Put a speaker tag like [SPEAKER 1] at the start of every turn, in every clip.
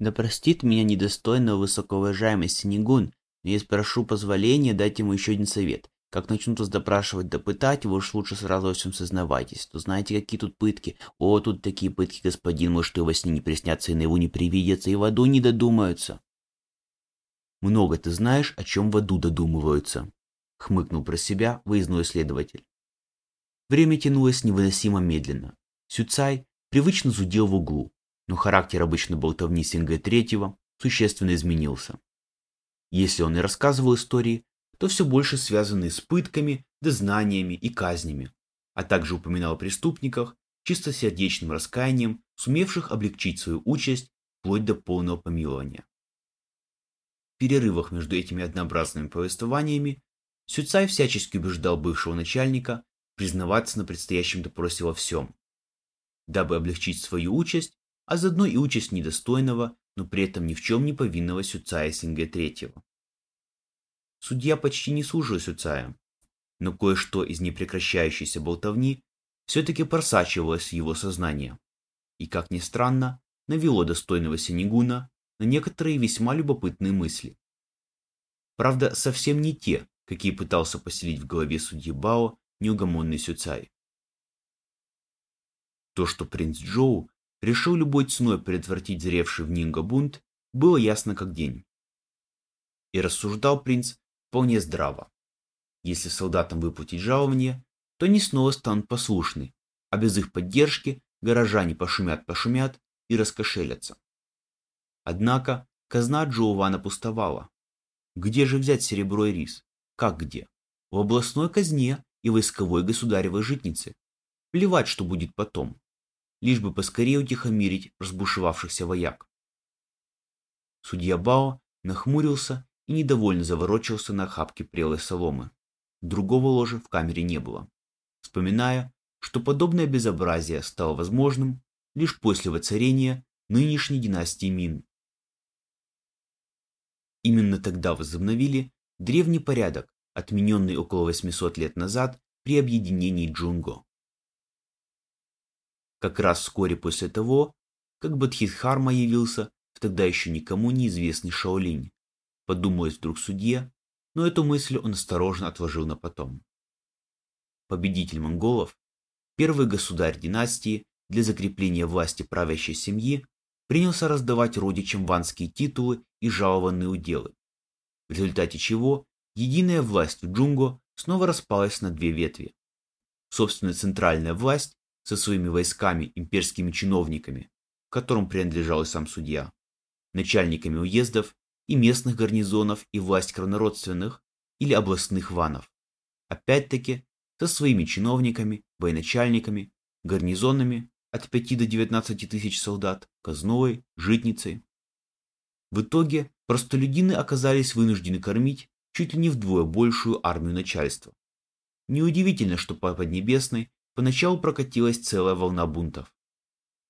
[SPEAKER 1] Да простит меня недостойного высокоуважаемый Синегун, но я спрошу позволения дать ему еще один совет. Как начнут вас допрашивать да пытать, вы уж лучше сразу во всем сознавайтесь. То знаете, какие тут пытки? О, тут такие пытки, господин, может, и во сне не приснятся, и наяву не привидятся, и в аду не додумаются. Много ты знаешь, о чем в аду додумываются, хмыкнул про себя выездной следователь. Время тянулось невыносимо медленно. Сюцай привычно зудел в углу, но характер обычно болтовни Синга третьего существенно изменился. Если он и рассказывал истории, то все больше связанные с пытками, дознаниями и казнями, а также упоминал о преступниках, чистосердечным раскаянием, сумевших облегчить свою участь вплоть до полного помилования. В перерывах между этими однообразными повествованиями Сюцай всячески убеждал бывшего начальника признаваться на предстоящем допросе во всем, дабы облегчить свою участь, а заодно и участь недостойного, но при этом ни в чем не повинного Сюцая Синге Третьего. Судья почти не слушал Сюцая, но кое-что из непрекращающейся болтовни все-таки просачивалось в его сознание. И, как ни странно, навело достойного Синегуна на некоторые весьма любопытные мысли. Правда, совсем не те, какие пытался поселить в голове судьи Бао неугомонный Сюцай. То, что принц Джоу решил любой ценой предотвратить зревший в Нинго бунт, было ясно как день. И рассуждал принц вполне здраво. Если солдатам выплатить жалование, то они снова станут послушны, а без их поддержки горожане пошумят-пошумят и раскошелятся. Однако казна Джоувана пустовала. Где же взять серебро и рис? Как где? В областной казне и войсковой государевой житнице. Плевать, что будет потом. Лишь бы поскорее утихомирить разбушевавшихся вояк. Судья Бао нахмурился и недовольно заворочился на охапке прелой соломы. Другого ложа в камере не было. Вспоминая, что подобное безобразие стало возможным лишь после воцарения нынешней династии Мин. Именно тогда возобновили древний порядок, отмененный около 800 лет назад при объединении Джунго. Как раз вскоре после того, как Бадхидхарма явился в тогда еще никому неизвестный Шаолинь, подумалось вдруг судье, но эту мысль он осторожно отложил на потом. Победитель монголов, первый государь династии для закрепления власти правящей семьи, принялся раздавать родичам ванские титулы и жалованные уделы, в результате чего единая власть в Джунго снова распалась на две ветви. Собственно, центральная власть со своими войсками, имперскими чиновниками, которым принадлежал и сам судья, начальниками уездов и местных гарнизонов и власть кровнородственных или областных ванов. Опять-таки, со своими чиновниками, военачальниками, гарнизонами от 5 до 19 тысяч солдат, казной, житницей. В итоге простолюдины оказались вынуждены кормить чуть ли не вдвое большую армию начальства. Неудивительно, что по Поднебесной поначалу прокатилась целая волна бунтов.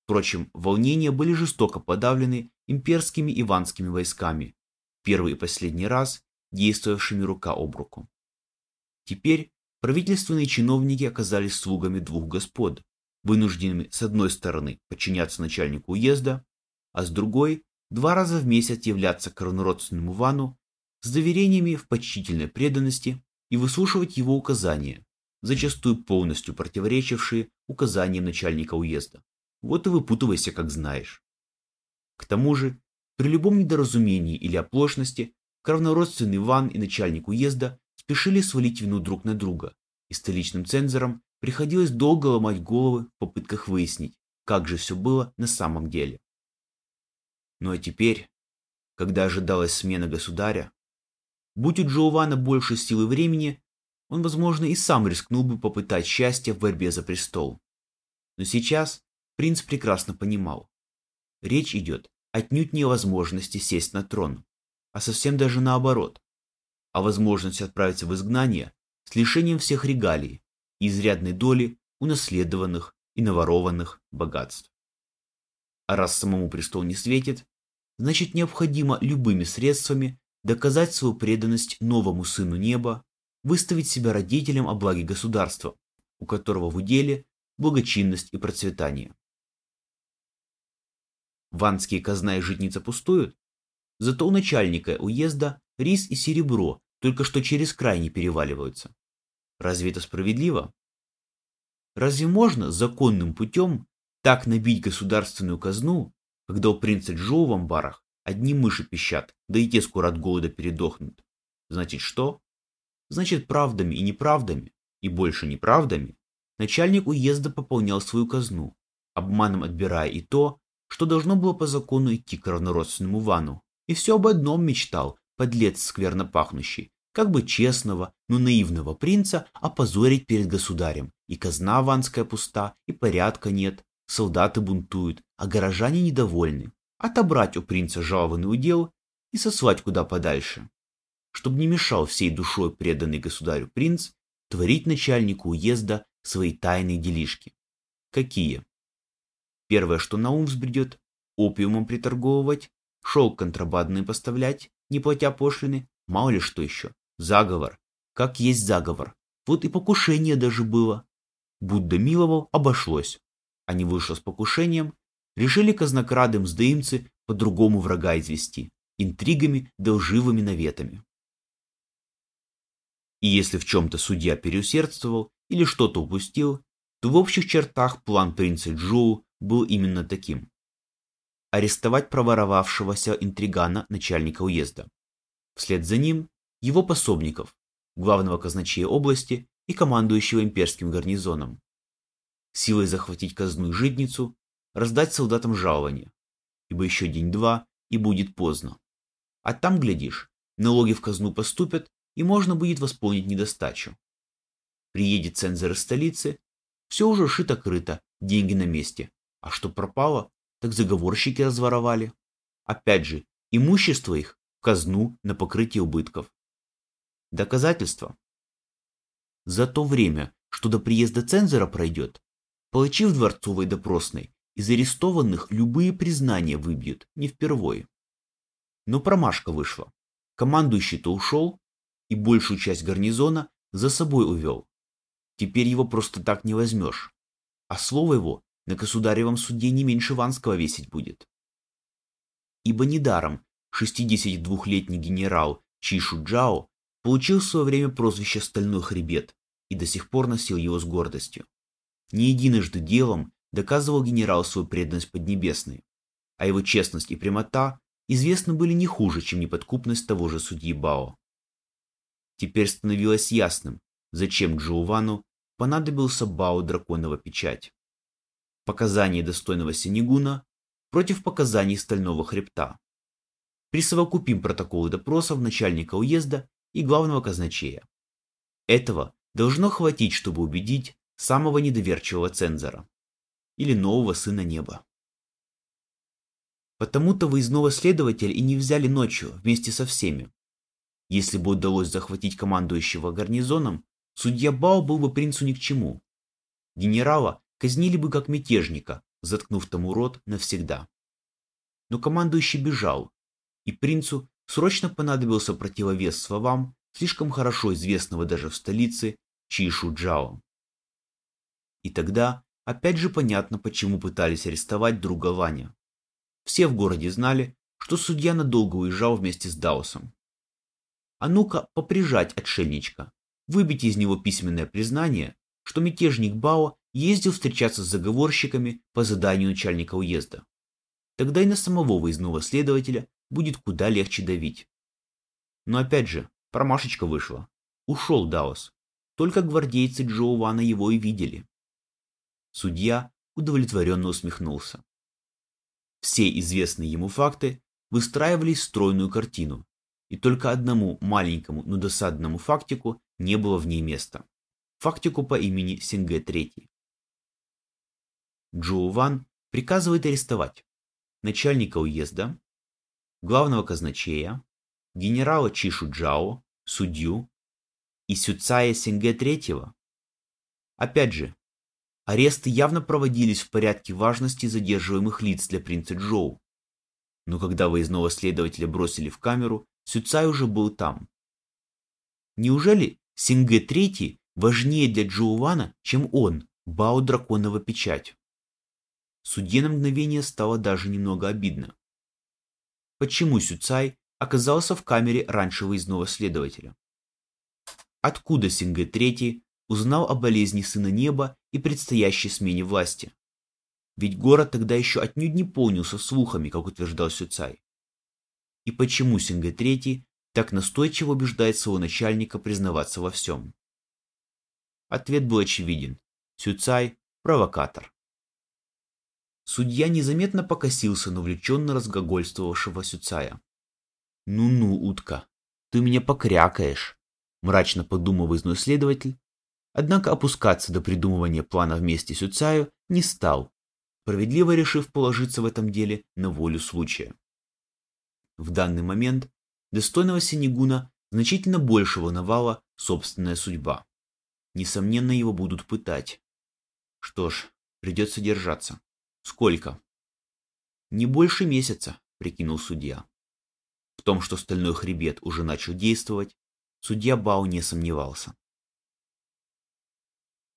[SPEAKER 1] Впрочем, волнения были жестоко подавлены имперскими иванскими войсками, первый и последний раз действовавшими рука об руку. Теперь правительственные чиновники оказались слугами двух господ, вынужденными с одной стороны подчиняться начальнику уезда, а с другой два раза в месяц являться коронародственному вану с заверениями в почтительной преданности и выслушивать его указания, зачастую полностью противоречившие указаниям начальника уезда. Вот и выпутывайся, как знаешь. К тому же при любом недоразумении или оплошности кровнородственный Иван и начальник уезда спешили свалить вину друг на друга, и столичным цензорам приходилось долго ломать головы в попытках выяснить, как же все было на самом деле. Ну а теперь, когда ожидалась смена государя, будь у Джоувана больше силы времени, он, возможно, и сам рискнул бы попытать счастье в борьбе за престол. Но сейчас принц прекрасно понимал. Речь идет отнюдь не о возможности сесть на трон, а совсем даже наоборот, о возможности отправиться в изгнание с лишением всех регалий и изрядной доли унаследованных и наворованных богатств. А раз самому престол не светит, значит необходимо любыми средствами доказать свою преданность новому сыну неба, выставить себя родителем о благе государства, у которого в уделе благочинность и процветание. ванские казна и житница пустуют? Зато у начальника уезда рис и серебро только что через край не переваливаются. Разве это справедливо? Разве можно законным путем так набить государственную казну, когда у принца Джоу в амбарах одни мыши пищат, да и те скоро от голода передохнут? Значит что? Значит правдами и неправдами, и больше неправдами, начальник уезда пополнял свою казну, обманом отбирая и то, что должно было по закону идти к равнородственному вану. И все об одном мечтал, подлец скверно пахнущий, как бы честного, но наивного принца опозорить перед государем. И казна ванская пуста, и порядка нет, солдаты бунтуют, а горожане недовольны. Отобрать у принца жалованный удел и сослать куда подальше. Чтобы не мешал всей душой преданный государю принц творить начальнику уезда свои тайные делишки. Какие? Первое, что на ум взбредет, опиумом приторговывать, шелк контрабандный поставлять, не платя пошлины, мало ли что еще. Заговор. Как есть заговор. Вот и покушение даже было. Будда миловал, обошлось. А не вышло с покушением, решили казнокрадым сдаимцы по-другому врага извести, интригами да лживыми наветами. И если в чем-то судья переусердствовал или что-то упустил, то в общих чертах план принца Джоу был именно таким. Арестовать проворовавшегося интригана начальника уезда. Вслед за ним его пособников, главного казначея области и командующего имперским гарнизоном. Силой захватить казну и житницу, раздать солдатам жалование, ибо еще день-два и будет поздно. А там, глядишь, налоги в казну поступят, и можно будет восполнить недостачу. Приедет цензор из столицы, все уже шито-крыто, деньги на месте, а что пропало, так заговорщики разворовали. Опять же, имущество их в казну на покрытие убытков. Доказательства. За то время, что до приезда цензора пройдет, палачи в дворцовой допросной из арестованных любые признания выбьют, не впервой. Но промашка вышла. Командующий-то ушел, и большую часть гарнизона за собой увел. Теперь его просто так не возьмешь. А слово его на государевом суде не меньше Ванского весить будет. Ибо недаром 62-летний генерал Чишу Джао получил в свое время прозвище «Стальной хребет» и до сих пор носил его с гордостью. Не единожды делом доказывал генерал свою преданность Поднебесной, а его честность и прямота известны были не хуже, чем неподкупность того же судьи Бао. Теперь становилось ясным, зачем Джоувану понадобился Бао драконова печать показаний достойного Синегуна против показаний Стального Хребта. Присовокупим протоколы допросов начальника уезда и главного казначея. Этого должно хватить, чтобы убедить самого недоверчивого цензора или нового сына неба. Потому-то выездного следователя и не взяли ночью вместе со всеми. Если бы удалось захватить командующего гарнизоном, судья Бао был бы принцу ни к чему. Генерала казнили бы как мятежника, заткнув тому рот навсегда. Но командующий бежал, и принцу срочно понадобился противовес словам слишком хорошо известного даже в столице Чишу Джао. И тогда опять же понятно, почему пытались арестовать друга Ваня. Все в городе знали, что судья надолго уезжал вместе с Даусом. А ну-ка поприжать отшельничка, выбить из него письменное признание, что мятежник Бао ездил встречаться с заговорщиками по заданию начальника уезда. Тогда и на самого выездного следователя будет куда легче давить. Но опять же, промашечка вышла. Ушел Даос. Только гвардейцы Джо Вана его и видели. Судья удовлетворенно усмехнулся. Все известные ему факты выстраивались в стройную картину, и только одному маленькому, но досадному фактику не было в ней места. Фактику по имени Синге III. Джоу Ван приказывает арестовать начальника уезда, главного казначея, генерала Чишу Джао, судью и Сюцая Синге III. Опять же, аресты явно проводились в порядке важности задерживаемых лиц для принца Джоу. Но когда выездного следователя бросили в камеру, Сюцай уже был там. Неужели Синге III важнее для Джоу Вана, чем он, Бао Драконова Печать? судье на мгновение стало даже немного обидно. Почему Сюцай оказался в камере раньше выездного следователя? Откуда Сингэ III узнал о болезни Сына Неба и предстоящей смене власти? Ведь город тогда еще отнюдь не полнился слухами, как утверждал Сюцай. И почему Сингэ III так настойчиво убеждает своего начальника признаваться во всем? Ответ был очевиден. Сюцай – провокатор. Судья незаметно покосился на увлеченно разгогольствовавшего Сюцая. «Ну-ну, утка, ты меня покрякаешь», – мрачно подумал выездной следователь, однако опускаться до придумывания плана вместе с Сюцаю не стал, справедливо решив положиться в этом деле на волю случая. В данный момент достойного Синегуна значительно больше волновала собственная судьба. Несомненно, его будут пытать. Что ж, придется держаться. Сколько? Не больше месяца, прикинул судья. В том, что стальной хребет уже начал действовать, судья Бау не сомневался.